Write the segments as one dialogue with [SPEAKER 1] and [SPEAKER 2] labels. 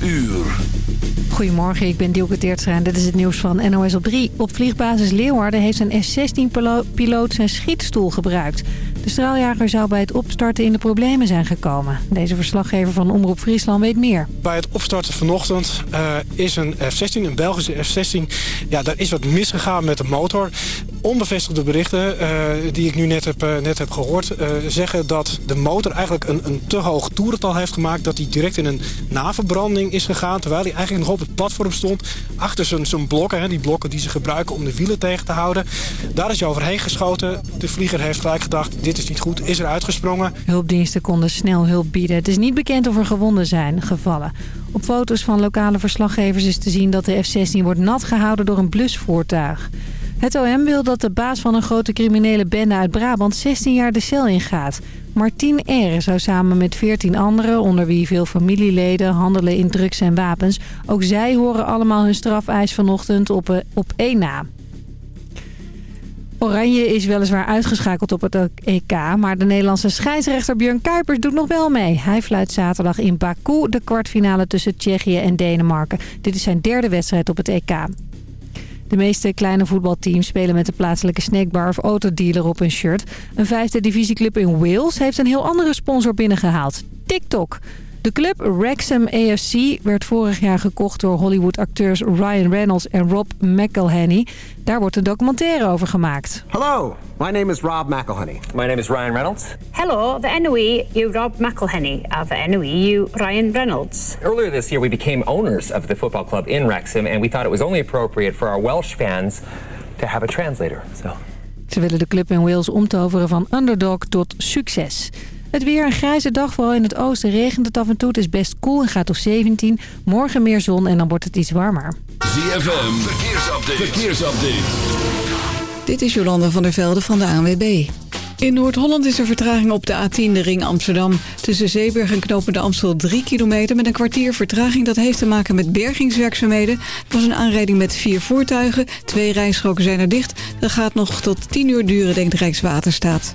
[SPEAKER 1] 12 uur.
[SPEAKER 2] Goedemorgen, ik ben Dielke Teertstra en dit is het nieuws van NOS op 3. Op vliegbasis Leeuwarden heeft een F-16-piloot zijn schietstoel gebruikt. De straaljager zou bij het opstarten in de problemen zijn gekomen. Deze verslaggever van Omroep Friesland weet meer.
[SPEAKER 3] Bij het opstarten vanochtend uh, is een F-16, een Belgische F-16... ja, daar is wat misgegaan met de motor. Onbevestigde berichten uh, die ik nu net heb, uh, net heb gehoord... zeggen dat de motor eigenlijk een, een te hoog toerental heeft gemaakt... dat hij direct in een naverbranding is gegaan... terwijl hij eigenlijk nog op het platform stond... achter zijn blokken, hè, die blokken die ze gebruiken om de wielen tegen te houden. Daar is hij overheen geschoten. De vlieger heeft gelijk gedacht dit is niet goed, is er uitgesprongen.
[SPEAKER 2] Hulpdiensten konden snel hulp bieden. Het is niet bekend of er gewonden zijn gevallen. Op foto's van lokale verslaggevers is te zien dat de F-16 wordt nat gehouden door een blusvoertuig. Het OM wil dat de baas van een grote criminele bende uit Brabant 16 jaar de cel ingaat. Martien R. zou samen met 14 anderen, onder wie veel familieleden, handelen in drugs en wapens. Ook zij horen allemaal hun strafeis vanochtend op, op één na. Oranje is weliswaar uitgeschakeld op het EK, maar de Nederlandse scheidsrechter Björn Kuipers doet nog wel mee. Hij fluit zaterdag in Baku de kwartfinale tussen Tsjechië en Denemarken. Dit is zijn derde wedstrijd op het EK. De meeste kleine voetbalteams spelen met de plaatselijke snackbar of autodealer op hun shirt. Een vijfde divisieclub in Wales heeft een heel andere sponsor binnengehaald. TikTok. De club Wrexham AFC werd vorig jaar gekocht door Hollywood-acteurs Ryan Reynolds en Rob McElhenney. Daar wordt een documentaire over gemaakt.
[SPEAKER 4] Hello, my name is Rob McElhenney.
[SPEAKER 5] My name is Ryan Reynolds.
[SPEAKER 6] Hello, the NOE, you Rob McElhenney. Of the NOE, you Ryan Reynolds.
[SPEAKER 5] Earlier this year we became owners of the football club in Wrexham and we thought it was only appropriate for our Welsh fans to have a translator. So.
[SPEAKER 2] Ze willen de club in Wales omtoveren van underdog tot succes. Het weer een grijze dag, vooral in het oosten regent het af en toe. Het is best koel en gaat op 17. Morgen meer zon en dan wordt het iets warmer.
[SPEAKER 1] ZFM, verkeersupdate. verkeersupdate.
[SPEAKER 7] Dit is Jolanda van der Velde van de ANWB. In Noord-Holland is er vertraging op de A10, de ring Amsterdam. Tussen Zeeburg en Knopende Amstel 3 kilometer met een kwartier vertraging. Dat heeft te maken met bergingswerkzaamheden. Het was een aanrijding met vier voertuigen. Twee rijstroken zijn er dicht. Dat gaat nog tot 10 uur duren, denkt Rijkswaterstaat.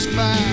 [SPEAKER 8] just fine.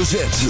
[SPEAKER 8] hoofdletter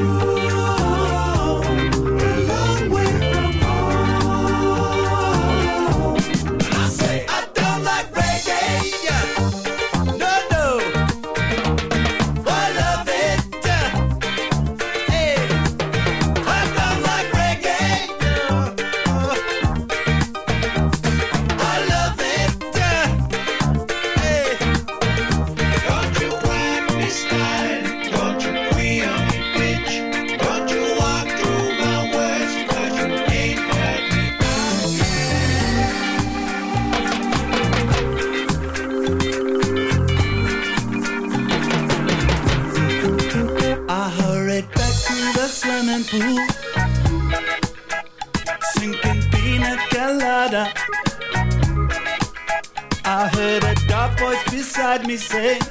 [SPEAKER 9] Let me say.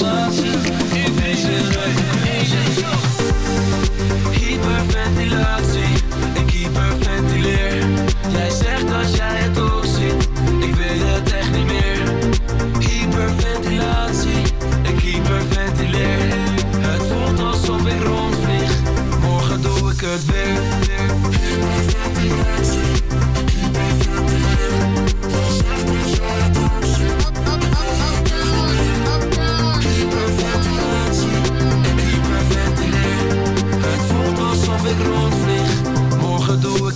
[SPEAKER 10] in deze rij. Hyperventilatie, ik hyperventileer. Jij zegt dat jij het ook ziet, ik weet het echt niet meer. Hyperventilatie, ik hyperventileer. Het voelt alsof ik rondvlieg, morgen doe ik het weer.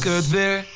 [SPEAKER 1] Good there.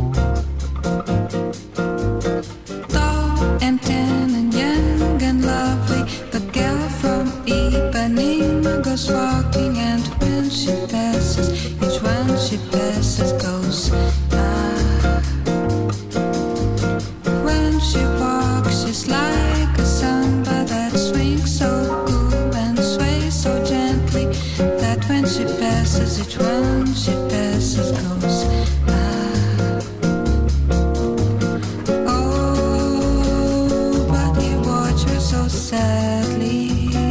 [SPEAKER 11] Sadly.